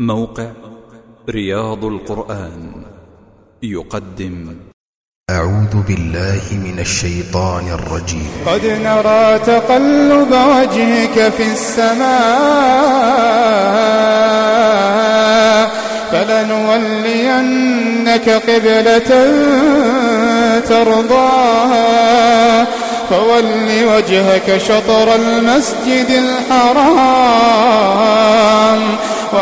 موقع رياض القرآن يقدم. أعوذ بالله من الشيطان الرجيم. قد نرى تقلب وجهك في السماء فلنولينك قبلة ترضاها. فول وجهك شطر المسجد الحرام.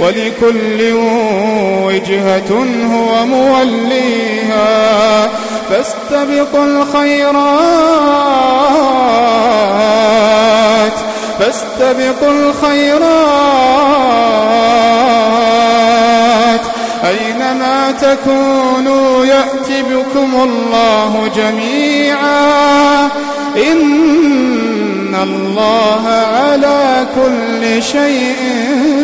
ولكل وجهة هو موليها. فاستبقوا الخيرات فاستبقوا الخيرات. أينما تكونوا يأت بكم الله جميعا. إن الله على كل شيء